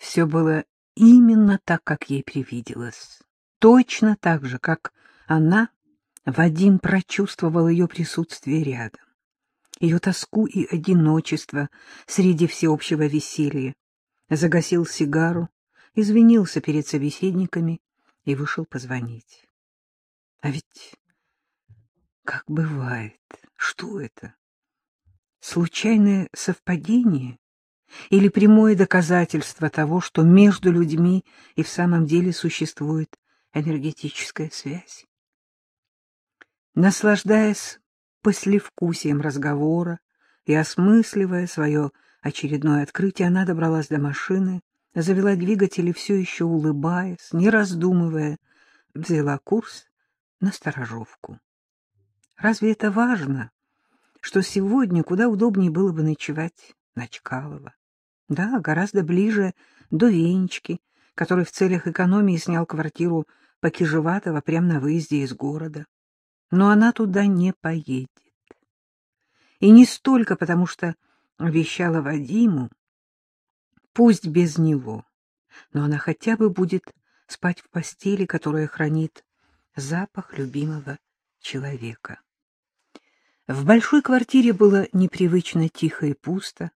Все было именно так, как ей привиделось. Точно так же, как она, Вадим прочувствовал ее присутствие рядом, ее тоску и одиночество среди всеобщего веселья, загасил сигару, извинился перед собеседниками и вышел позвонить. А ведь как бывает, что это? Случайное совпадение или прямое доказательство того, что между людьми и в самом деле существует энергетическая связь? Наслаждаясь послевкусием разговора и осмысливая свое очередное открытие, она добралась до машины, завела двигатель и все еще улыбаясь, не раздумывая, взяла курс на сторожовку. Разве это важно, что сегодня куда удобнее было бы ночевать на Чкалова? Да, гораздо ближе до Венечки, который в целях экономии снял квартиру по Кижеватово прямо на выезде из города. Но она туда не поедет. И не столько потому, что обещала Вадиму, пусть без него, но она хотя бы будет спать в постели, которая хранит запах любимого человека. В большой квартире было непривычно тихо и пусто.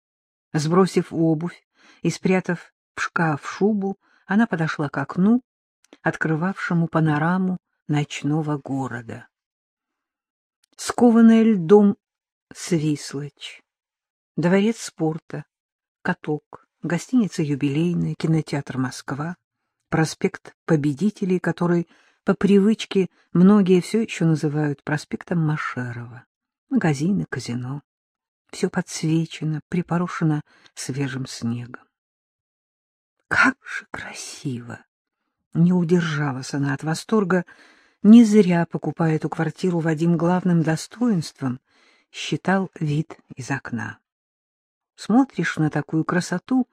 Сбросив обувь и спрятав в шкаф шубу, она подошла к окну, открывавшему панораму ночного города. Скованная льдом Свислочь, дворец спорта, каток, гостиница «Юбилейная», кинотеатр «Москва», проспект Победителей, который по привычке многие все еще называют проспектом Машерова магазины, казино. Все подсвечено, припорошено свежим снегом. Как же красиво! Не удержалась она от восторга. Не зря, покупая эту квартиру, Вадим главным достоинством считал вид из окна. Смотришь на такую красоту,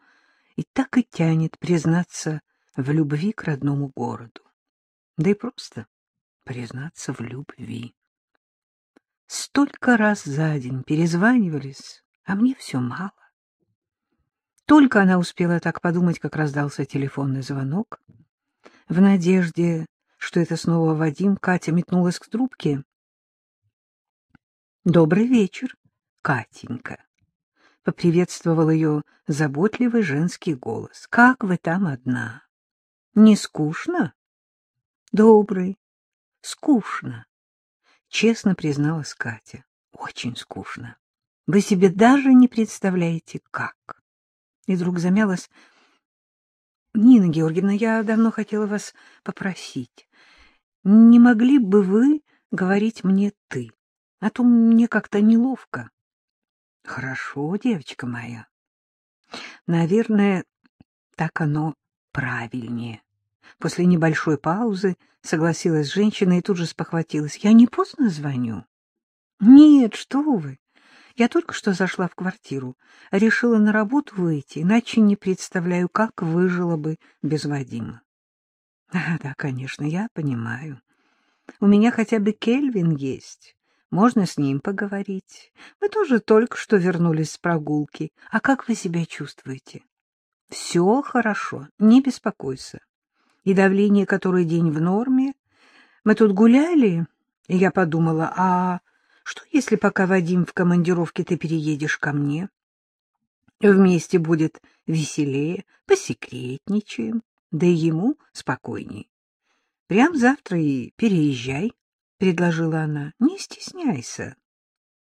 и так и тянет признаться в любви к родному городу. Да и просто признаться в любви. Столько раз за день перезванивались, а мне все мало. Только она успела так подумать, как раздался телефонный звонок. В надежде, что это снова Вадим, Катя метнулась к трубке. — Добрый вечер, Катенька! — поприветствовал ее заботливый женский голос. — Как вы там одна? Не скучно? — Добрый. Скучно честно призналась Катя. Очень скучно. Вы себе даже не представляете, как. И вдруг замялась. Нина Георгиевна, я давно хотела вас попросить. Не могли бы вы говорить мне «ты», а то мне как-то неловко. Хорошо, девочка моя. Наверное, так оно правильнее. После небольшой паузы согласилась женщина и тут же спохватилась. — Я не поздно звоню? — Нет, что вы. Я только что зашла в квартиру. Решила на работу выйти, иначе не представляю, как выжила бы без Вадима. — Да, конечно, я понимаю. У меня хотя бы Кельвин есть. Можно с ним поговорить. Мы тоже только что вернулись с прогулки. А как вы себя чувствуете? — Все хорошо, не беспокойся и давление который день в норме. Мы тут гуляли, и я подумала, а что, если пока Вадим в командировке, ты переедешь ко мне? Вместе будет веселее, посекретничаем, да и ему спокойней. Прям завтра и переезжай, — предложила она, — не стесняйся.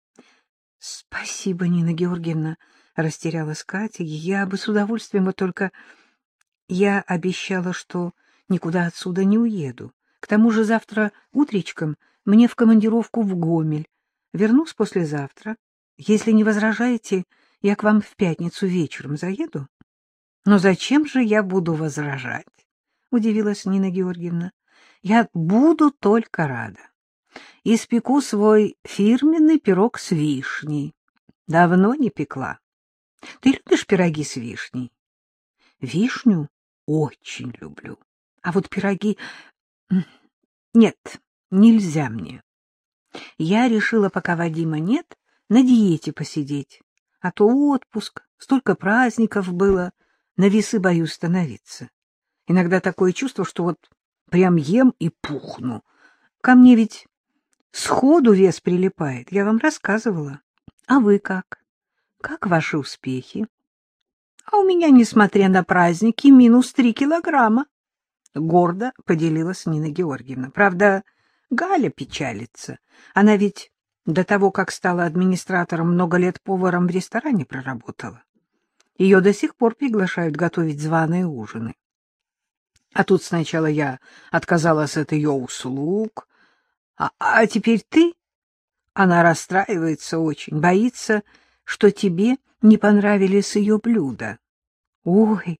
— Спасибо, Нина Георгиевна, — растерялась Катя. — Я бы с удовольствием, вот только я обещала, что никуда отсюда не уеду. К тому же завтра утречком мне в командировку в Гомель. Вернусь послезавтра. Если не возражаете, я к вам в пятницу вечером заеду. — Но зачем же я буду возражать? — удивилась Нина Георгиевна. — Я буду только рада. Испеку свой фирменный пирог с вишней. Давно не пекла. Ты любишь пироги с вишней? Вишню очень люблю. А вот пироги... Нет, нельзя мне. Я решила, пока Вадима нет, на диете посидеть. А то отпуск, столько праздников было, на весы боюсь становиться. Иногда такое чувство, что вот прям ем и пухну. Ко мне ведь сходу вес прилипает, я вам рассказывала. А вы как? Как ваши успехи? А у меня, несмотря на праздники, минус три килограмма. Гордо поделилась Нина Георгиевна. Правда, Галя печалится. Она ведь до того, как стала администратором, много лет поваром в ресторане проработала. Ее до сих пор приглашают готовить званые ужины. А тут сначала я отказалась от ее услуг, а, а теперь ты? Она расстраивается очень, боится, что тебе не понравились ее блюда. Ой,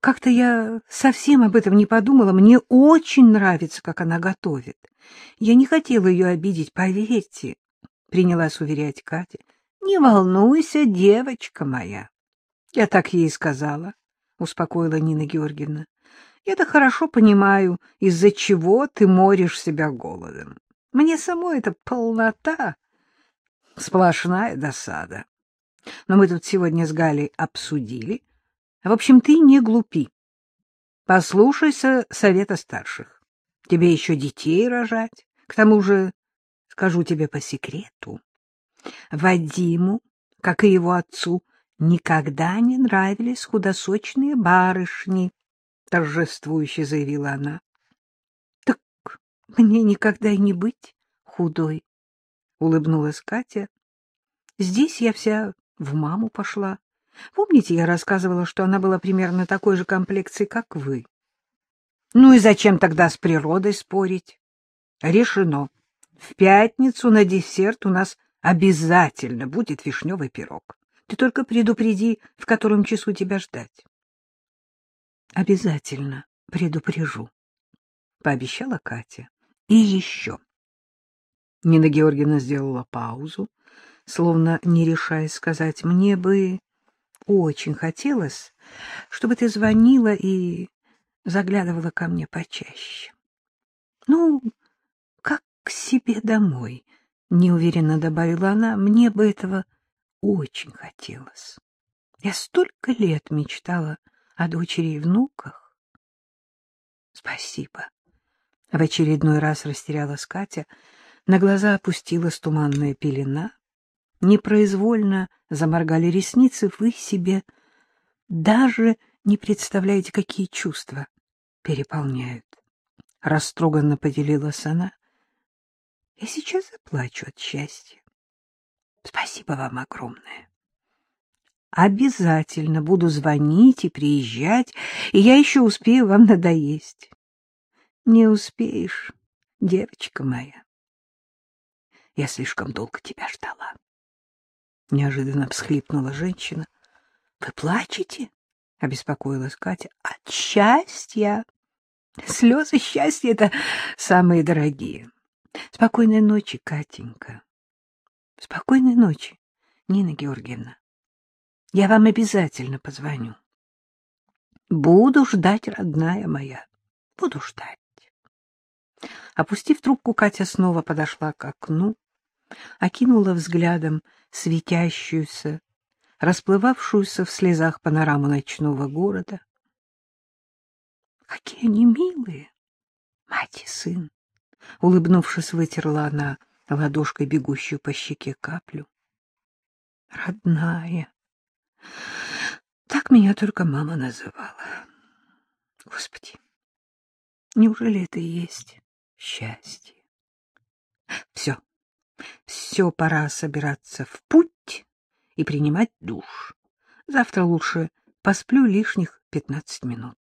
как-то я совсем об этом не подумала. Мне очень нравится, как она готовит. Я не хотела ее обидеть, поверьте, — принялась уверять Катя. Не волнуйся, девочка моя. Я так ей сказала, — успокоила Нина Георгиевна. Я-то хорошо понимаю, из-за чего ты моришь себя голодом. Мне самой эта полнота — сплошная досада. Но мы тут сегодня с Галей обсудили. В общем, ты не глупи. Послушайся совета старших. Тебе еще детей рожать. К тому же, скажу тебе по секрету, Вадиму, как и его отцу, никогда не нравились худосочные барышни, — торжествующе заявила она. — Так мне никогда и не быть худой, — улыбнулась Катя. — Здесь я вся в маму пошла. Помните, я рассказывала, что она была примерно такой же комплекции, как вы? Ну и зачем тогда с природой спорить? Решено. В пятницу на десерт у нас обязательно будет вишневый пирог. Ты только предупреди, в котором часу тебя ждать. Обязательно предупрежу, — пообещала Катя. И еще. Нина Георгиевна сделала паузу, словно не решаясь сказать, мне бы очень хотелось, чтобы ты звонила и заглядывала ко мне почаще. Ну, как к себе домой, неуверенно добавила она, мне бы этого очень хотелось. Я столько лет мечтала о дочери и внуках. Спасибо. В очередной раз растерялась Катя, на глаза опустилась туманная пелена, непроизвольно заморгали ресницы, вы себе даже не представляете, какие чувства переполняют. Растроганно поделилась она. Я сейчас заплачу от счастья. Спасибо вам огромное. Обязательно буду звонить и приезжать, и я еще успею вам надоесть. Не успеешь, девочка моя. Я слишком долго тебя ждала. — неожиданно всхлипнула женщина. — Вы плачете? — обеспокоилась Катя. — От счастья! Слезы счастья — это самые дорогие. Спокойной ночи, Катенька. Спокойной ночи, Нина Георгиевна. Я вам обязательно позвоню. Буду ждать, родная моя, буду ждать. Опустив трубку, Катя снова подошла к окну, окинула взглядом светящуюся, расплывавшуюся в слезах панораму ночного города. Какие они милые, мать и сын! Улыбнувшись, вытерла она ладошкой бегущую по щеке каплю. Родная! Так меня только мама называла. Господи, неужели это и есть счастье? Все, все, пора собираться в путь и принимать душ. Завтра лучше посплю лишних пятнадцать минут.